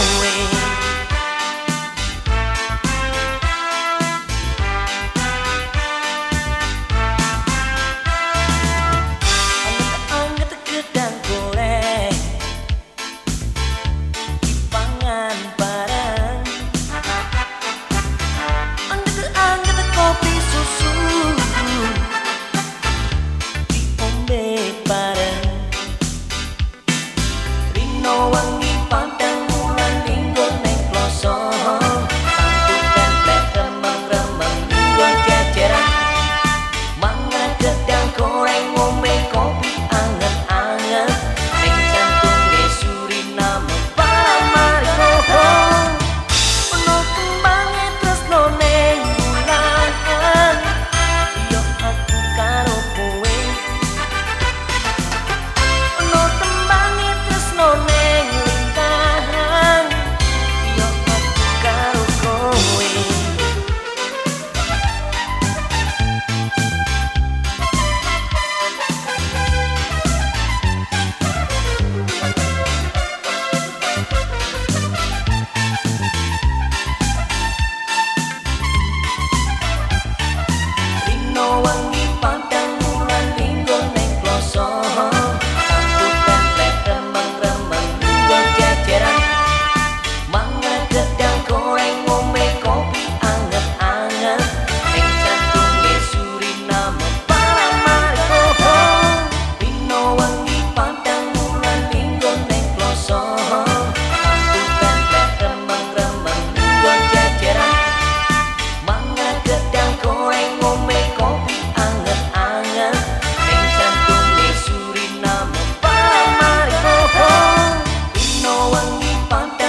away. no one fun.